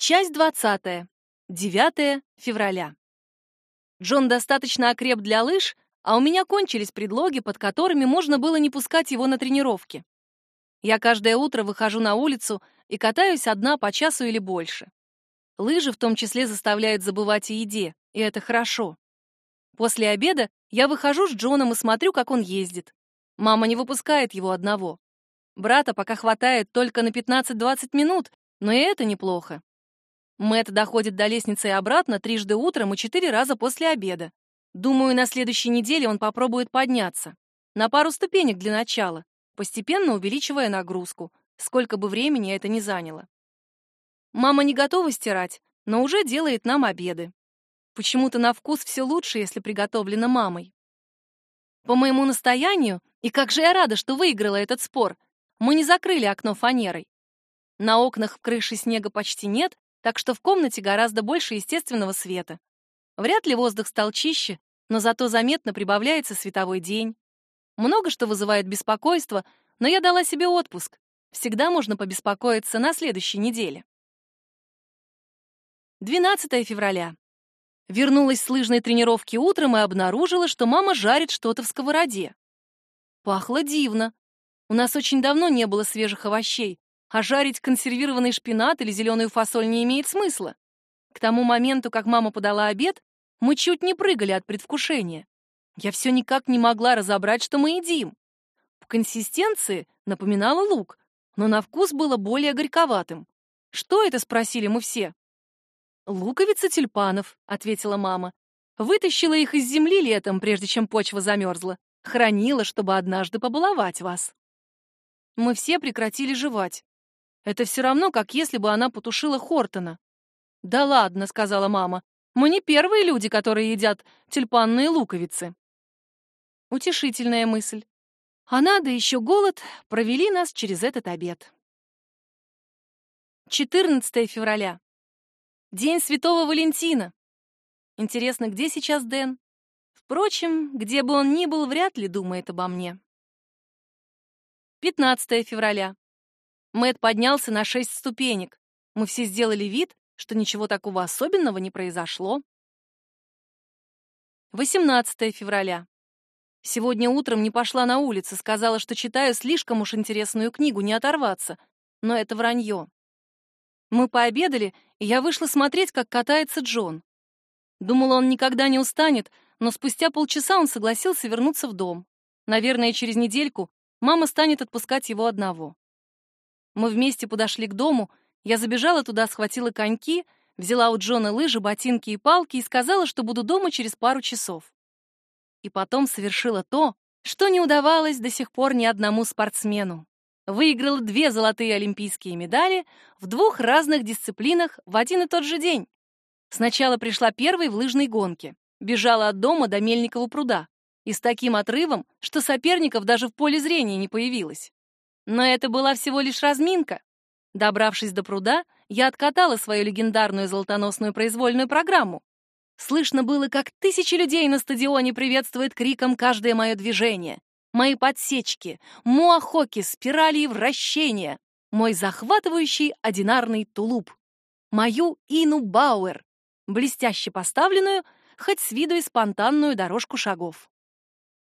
Часть 20. 9 февраля. Джон достаточно окреп для лыж, а у меня кончились предлоги, под которыми можно было не пускать его на тренировки. Я каждое утро выхожу на улицу и катаюсь одна по часу или больше. Лыжи в том числе заставляют забывать о еде, и это хорошо. После обеда я выхожу с Джоном и смотрю, как он ездит. Мама не выпускает его одного. Брата пока хватает только на 15-20 минут, но и это неплохо. Мэт доходит до лестницы и обратно трижды утром и четыре раза после обеда. Думаю, на следующей неделе он попробует подняться. На пару ступенек для начала, постепенно увеличивая нагрузку, сколько бы времени это ни заняло. Мама не готова стирать, но уже делает нам обеды. Почему-то на вкус все лучше, если приготовлено мамой. По моему настоянию, и как же я рада, что выиграла этот спор, мы не закрыли окно фанерой. На окнах в крыше снега почти нет, так что в комнате гораздо больше естественного света. Вряд ли воздух стал чище, но зато заметно прибавляется световой день. Много что вызывает беспокойство, но я дала себе отпуск. Всегда можно побеспокоиться на следующей неделе. 12 февраля. Вернулась с лыжной тренировки утром и обнаружила, что мама жарит что-то в сковороде. Пахло дивно. У нас очень давно не было свежих овощей, а жарить консервированный шпинат или зеленую фасоль не имеет смысла. К тому моменту, как мама подала обед, мы чуть не прыгали от предвкушения. Я все никак не могла разобрать, что мы едим. В консистенции напоминало лук, но на вкус было более горьковатым. «Что это?» — спросили мы все. «Луковицы тюльпанов», — ответила мама. «Вытащила их из земли летом, прежде чем почва замерзла. Хранила, чтобы однажды побаловать вас». Мы все прекратили жевать. Это все равно, как если бы она потушила Хортона. «Да ладно», — сказала мама, — «мы не первые люди, которые едят тюльпанные луковицы». Утешительная мысль. А надо еще голод провели нас через этот обед. 14 февраля. День Святого Валентина. Интересно, где сейчас Дэн? Впрочем, где бы он ни был, вряд ли думает обо мне. 15 февраля. Мэт поднялся на шесть ступенек. Мы все сделали вид, что ничего такого особенного не произошло. 18 февраля. Сегодня утром не пошла на улицу, сказала, что читаю слишком уж интересную книгу, не оторваться. Но это вранье. Мы пообедали, и я вышла смотреть, как катается Джон. Думала, он никогда не устанет, но спустя полчаса он согласился вернуться в дом. Наверное, через недельку мама станет отпускать его одного. Мы вместе подошли к дому, я забежала туда, схватила коньки, взяла у Джона лыжи, ботинки и палки и сказала, что буду дома через пару часов. И потом совершила то, что не удавалось до сих пор ни одному спортсмену. Выиграла две золотые олимпийские медали в двух разных дисциплинах в один и тот же день. Сначала пришла первой в лыжной гонке, бежала от дома до Мельникова пруда и с таким отрывом, что соперников даже в поле зрения не появилось. Но это была всего лишь разминка. Добравшись до пруда, я откатала свою легендарную золотоносную произвольную программу. Слышно было, как тысячи людей на стадионе приветствуют криком каждое мое движение. Мои подсечки, муахоки, спирали и вращения. Мой захватывающий одинарный тулуп. Мою Ину Бауэр, блестяще поставленную, хоть с виду и спонтанную дорожку шагов.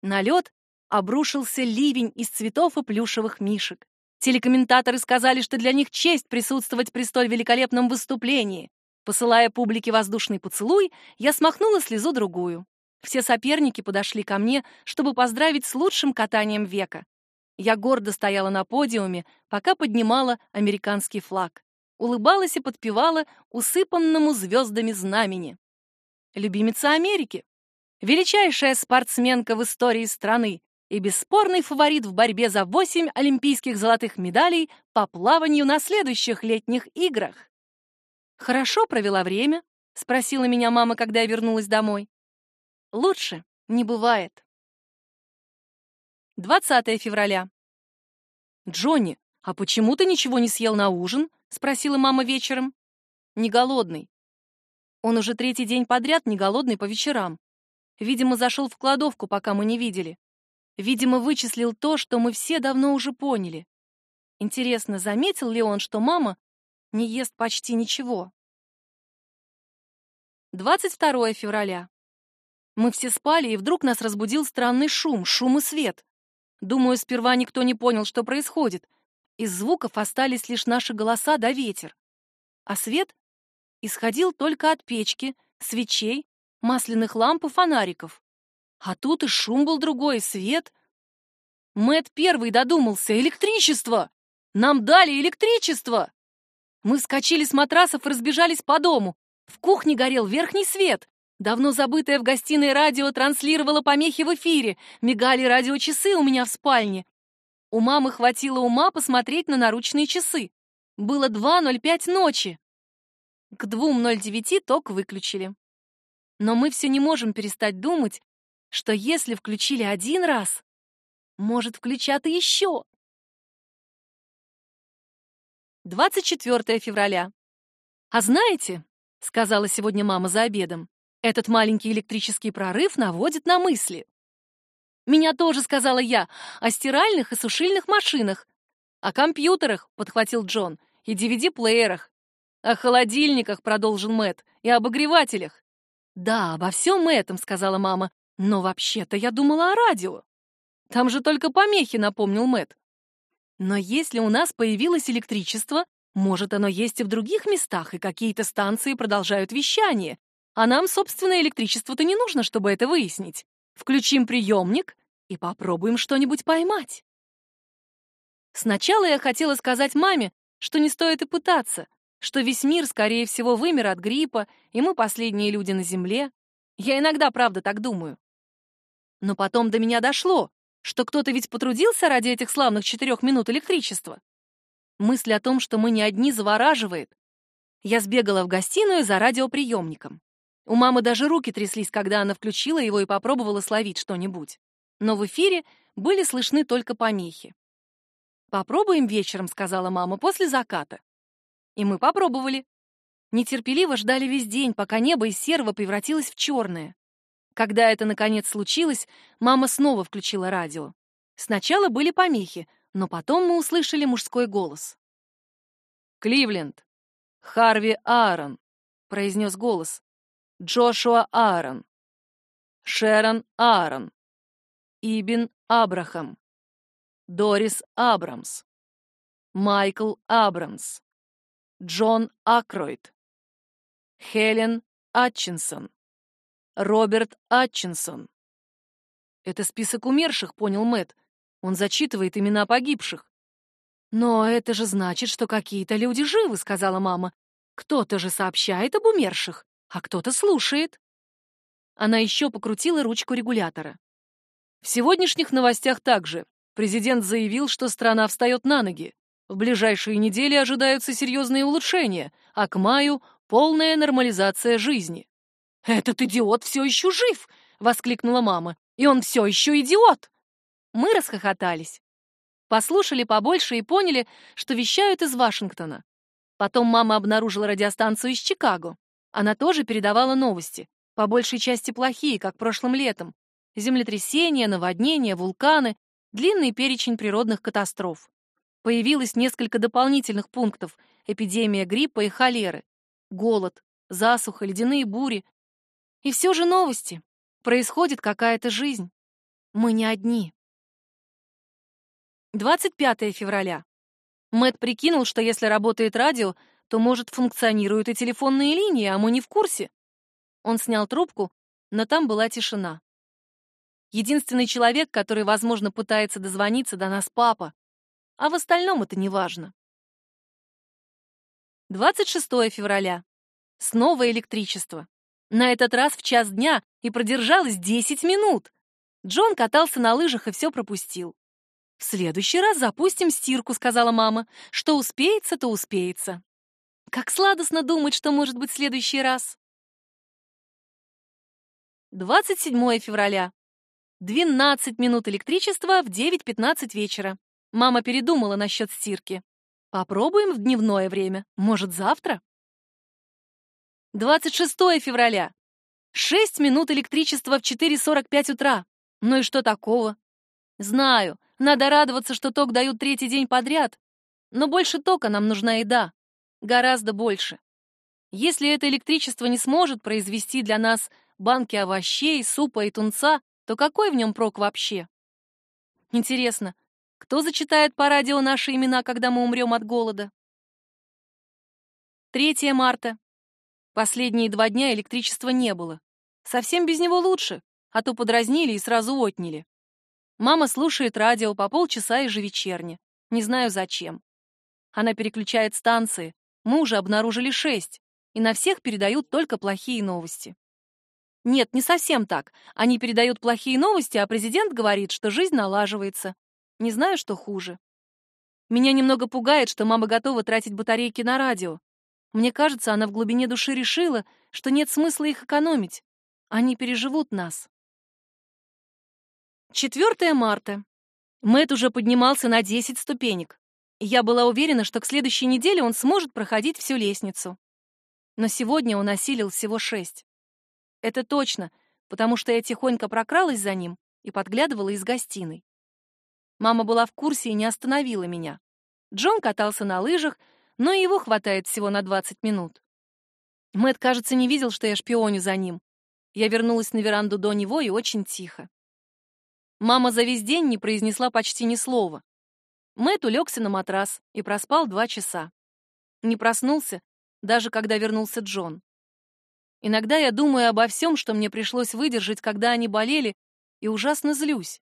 На лед обрушился ливень из цветов и плюшевых мишек. Телекомментаторы сказали, что для них честь присутствовать при столь великолепном выступлении. Посылая публике воздушный поцелуй, я смахнула слезу другую. Все соперники подошли ко мне, чтобы поздравить с лучшим катанием века. Я гордо стояла на подиуме, пока поднимала американский флаг. Улыбалась и подпевала усыпанному звездами знамени. Любимица Америки. Величайшая спортсменка в истории страны, и бесспорный фаворит в борьбе за восемь олимпийских золотых медалей по плаванию на следующих летних играх. «Хорошо провела время?» — спросила меня мама, когда я вернулась домой. «Лучше не бывает». 20 февраля. «Джонни, а почему ты ничего не съел на ужин?» — спросила мама вечером. «Не голодный». Он уже третий день подряд не голодный по вечерам. Видимо, зашел в кладовку, пока мы не видели. Видимо, вычислил то, что мы все давно уже поняли. Интересно, заметил ли он, что мама не ест почти ничего. 22 февраля. Мы все спали, и вдруг нас разбудил странный шум, шум и свет. Думаю, сперва никто не понял, что происходит. Из звуков остались лишь наши голоса да ветер. А свет исходил только от печки, свечей, масляных ламп и фонариков. А тут и шум был другой, и свет. Мэт первый додумался. Электричество! Нам дали электричество! Мы вскочили с матрасов и разбежались по дому. В кухне горел верхний свет. Давно забытое в гостиной радио транслировало помехи в эфире. Мигали радиочасы у меня в спальне. У мамы хватило ума посмотреть на наручные часы. Было 2.05 ночи. К 2.09 ток выключили. Но мы все не можем перестать думать, что если включили один раз, может включаться еще. 24 февраля. А знаете, сказала сегодня мама за обедом, этот маленький электрический прорыв наводит на мысли. Меня тоже сказала я о стиральных и сушильных машинах, о компьютерах, подхватил Джон, и DVD-плеерах, о холодильниках, продолжил Мэт, и обогревателях. Да, обо всем этом, сказала мама. Но вообще-то я думала о радио. Там же только помехи, напомнил Мэт. Но если у нас появилось электричество, может, оно есть и в других местах, и какие-то станции продолжают вещание. А нам, собственно, электричество-то не нужно, чтобы это выяснить. Включим приемник и попробуем что-нибудь поймать. Сначала я хотела сказать маме, что не стоит и пытаться, что весь мир, скорее всего, вымер от гриппа, и мы последние люди на Земле. Я иногда, правда, так думаю. Но потом до меня дошло, что кто-то ведь потрудился ради этих славных четырех минут электричества. Мысль о том, что мы не одни, завораживает. Я сбегала в гостиную за радиоприемником. У мамы даже руки тряслись, когда она включила его и попробовала словить что-нибудь. Но в эфире были слышны только помехи. «Попробуем вечером», — сказала мама, — «после заката». И мы попробовали. Нетерпеливо ждали весь день, пока небо из серого превратилось в черное. Когда это, наконец, случилось, мама снова включила радио. Сначала были помехи, но потом мы услышали мужской голос. «Кливленд! Харви Аарон!» — произнес голос. «Джошуа Аарон! Шерон Аарон! Ибн Абрахам! Дорис Абрамс! Майкл Абрамс! Джон Акройд! Хелен Атчинсон! Роберт Атчинсон!» «Это список умерших», — понял Мэтт. Он зачитывает имена погибших. «Но это же значит, что какие-то люди живы», — сказала мама. «Кто-то же сообщает об умерших, а кто-то слушает». Она еще покрутила ручку регулятора. В сегодняшних новостях также. Президент заявил, что страна встает на ноги. В ближайшие недели ожидаются серьезные улучшения, а к маю — полная нормализация жизни. «Этот идиот все еще жив!» — воскликнула мама. «И он все еще идиот!» Мы расхохотались. Послушали побольше и поняли, что вещают из Вашингтона. Потом мама обнаружила радиостанцию из Чикаго. Она тоже передавала новости, по большей части плохие, как прошлым летом. Землетрясения, наводнения, вулканы, длинный перечень природных катастроф. Появилось несколько дополнительных пунктов: эпидемия гриппа и холеры, голод, засуха, ледяные бури. И все же новости. Происходит какая-то жизнь. Мы не одни. 25 февраля. Мэт прикинул, что если работает радио, то, может, функционируют и телефонные линии, а мы не в курсе. Он снял трубку, но там была тишина. Единственный человек, который, возможно, пытается дозвониться до нас, папа. А в остальном это не важно. 26 февраля. Снова электричество. На этот раз в час дня и продержалось 10 минут. Джон катался на лыжах и все пропустил. «В следующий раз запустим стирку», — сказала мама. «Что успеется, то успеется». Как сладостно думать, что может быть в следующий раз. 27 февраля. 12 минут электричества в 9.15 вечера. Мама передумала насчет стирки. Попробуем в дневное время. Может, завтра? 26 февраля. 6 минут электричества в 4.45 утра. Ну и что такого? Знаю, надо радоваться, что ток дают третий день подряд. Но больше тока нам нужна еда. Гораздо больше. Если это электричество не сможет произвести для нас банки овощей, супа и тунца, то какой в нем прок вообще? Интересно, кто зачитает по радио наши имена, когда мы умрем от голода? 3 марта. Последние два дня электричества не было. Совсем без него лучше, а то подразнили и сразу отняли. Мама слушает радио по полчаса ежевечерне. Не знаю зачем. Она переключает станции. Мы уже обнаружили шесть, и на всех передают только плохие новости. Нет, не совсем так. Они передают плохие новости, а президент говорит, что жизнь налаживается. Не знаю, что хуже. Меня немного пугает, что мама готова тратить батарейки на радио. Мне кажется, она в глубине души решила, что нет смысла их экономить. Они переживут нас. 4 марта. Мэт уже поднимался на 10 ступенек. Я была уверена, что к следующей неделе он сможет проходить всю лестницу. Но сегодня он осилил всего шесть. Это точно, потому что я тихонько прокралась за ним и подглядывала из гостиной. Мама была в курсе и не остановила меня. Джон катался на лыжах, но его хватает всего на 20 минут. Мэт, кажется, не видел, что я шпионю за ним. Я вернулась на веранду до него и очень тихо. Мама за весь день не произнесла почти ни слова. Мэт улегся на матрас и проспал два часа. Не проснулся, даже когда вернулся Джон. Иногда я думаю обо всем, что мне пришлось выдержать, когда они болели, и ужасно злюсь.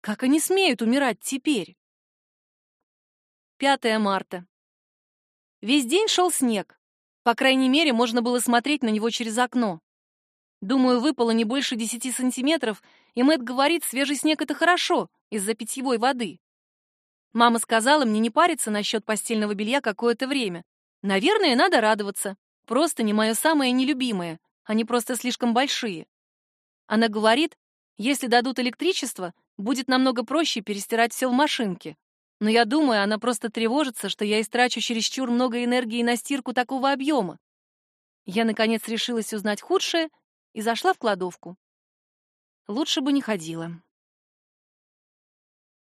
Как они смеют умирать теперь? 5 марта. Весь день шел снег. По крайней мере, можно было смотреть на него через окно. Думаю, выпало не больше 10 сантиметров, и Мэтт говорит, свежий снег — это хорошо, из-за питьевой воды. Мама сказала мне не париться насчет постельного белья какое-то время. Наверное, надо радоваться. Просто не мое самое нелюбимое. Они просто слишком большие. Она говорит, если дадут электричество, будет намного проще перестирать все в машинке. Но я думаю, она просто тревожится, что я истрачу чересчур много энергии на стирку такого объема. Я, наконец, решилась узнать худшее — и зашла в кладовку. Лучше бы не ходила.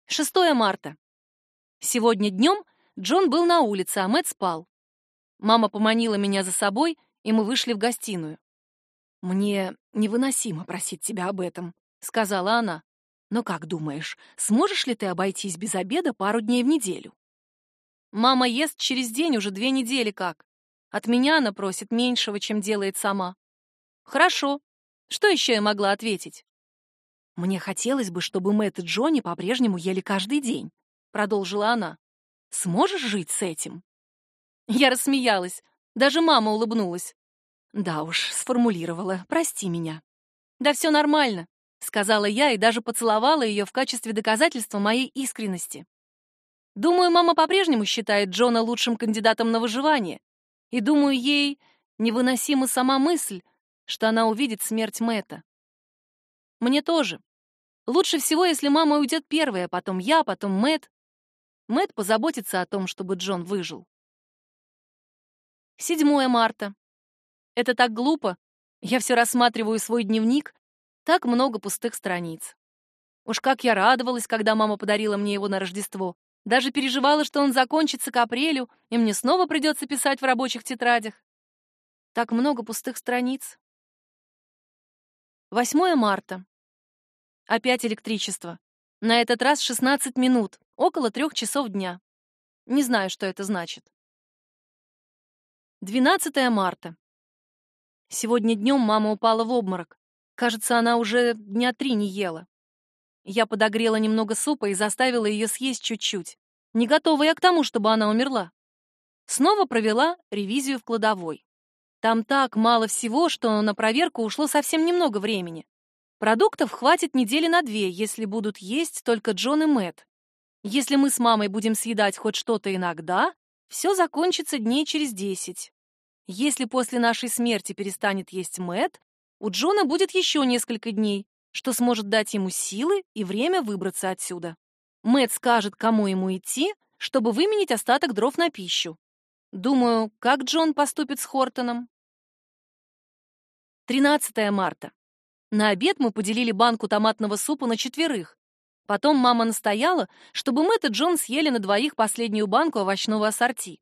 6 марта. Сегодня днем Джон был на улице, а Мэтт спал. Мама поманила меня за собой, и мы вышли в гостиную. «Мне невыносимо просить тебя об этом», — сказала она. «Но как думаешь, сможешь ли ты обойтись без обеда пару дней в неделю?» «Мама ест через день уже две недели как. От меня она просит меньшего, чем делает сама. Хорошо. Что еще я могла ответить? Мне хотелось бы, чтобы Мэтт и Джонни по-прежнему ели каждый день, продолжила она. Сможешь жить с этим? Я рассмеялась. Даже мама улыбнулась. Да уж, сформулировала. Прости меня. Да все нормально, сказала я и даже поцеловала ее в качестве доказательства моей искренности. Думаю, мама по-прежнему считает Джона лучшим кандидатом на выживание. И думаю, ей невыносима сама мысль, что она увидит смерть Мэта. Мне тоже. Лучше всего, если мама уйдет первая, потом я, потом Мэт. Мэт позаботится о том, чтобы Джон выжил. 7 марта. Это так глупо. Я все рассматриваю свой дневник. Так много пустых страниц. Уж как я радовалась, когда мама подарила мне его на Рождество. Даже переживала, что он закончится к апрелю, и мне снова придется писать в рабочих тетрадях. Так много пустых страниц. 8 марта. Опять электричество. На этот раз 16 минут, около трех часов дня. Не знаю, что это значит. 12 марта. Сегодня днем мама упала в обморок. Кажется, она уже дня три не ела. Я подогрела немного супа и заставила ее съесть чуть-чуть. Не готова я к тому, чтобы она умерла. Снова провела ревизию в кладовой. Там так мало всего, что на проверку ушло совсем немного времени. Продуктов хватит недели на две, если будут есть только Джон и Мэтт. Если мы с мамой будем съедать хоть что-то иногда, все закончится дней через десять. Если после нашей смерти перестанет есть Мэтт, у Джона будет еще несколько дней, что сможет дать ему силы и время выбраться отсюда. Мэтт скажет, кому ему идти, чтобы выменить остаток дров на пищу. Думаю, как Джон поступит с Хортоном? 13 марта. На обед мы поделили банку томатного супа на четверых. Потом мама настояла, чтобы Мэтт и Джон съели на двоих последнюю банку овощного ассорти.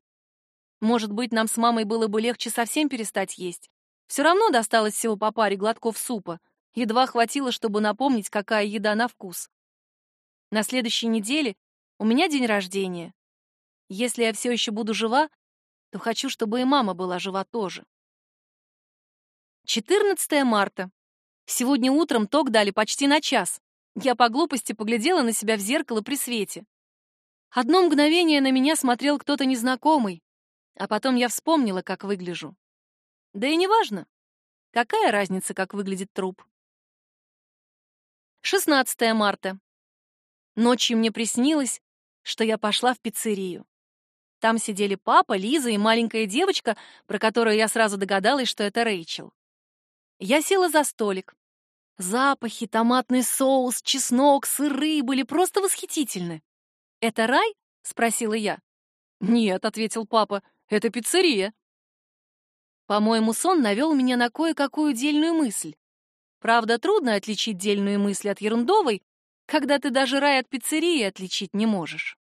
Может быть, нам с мамой было бы легче совсем перестать есть. Все равно досталось всего по паре глотков супа. Едва хватило, чтобы напомнить, какая еда на вкус. На следующей неделе у меня день рождения. Если я все еще буду жива, то хочу, чтобы и мама была жива тоже. 14 марта. Сегодня утром ток дали почти на час. Я по глупости поглядела на себя в зеркало при свете. Одно мгновение на меня смотрел кто-то незнакомый, а потом я вспомнила, как выгляжу. Да и неважно. Какая разница, как выглядит труп? 16 марта. Ночью мне приснилось, что я пошла в пиццерию. Там сидели папа, Лиза и маленькая девочка, про которую я сразу догадалась, что это Рэйчел. Я села за столик. Запахи, томатный соус, чеснок, сыры были просто восхитительны. «Это рай?» — спросила я. «Нет», — ответил папа, — «это пиццерия». По-моему, сон навел меня на кое-какую дельную мысль. Правда, трудно отличить дельную мысль от ерундовой, когда ты даже рай от пиццерии отличить не можешь.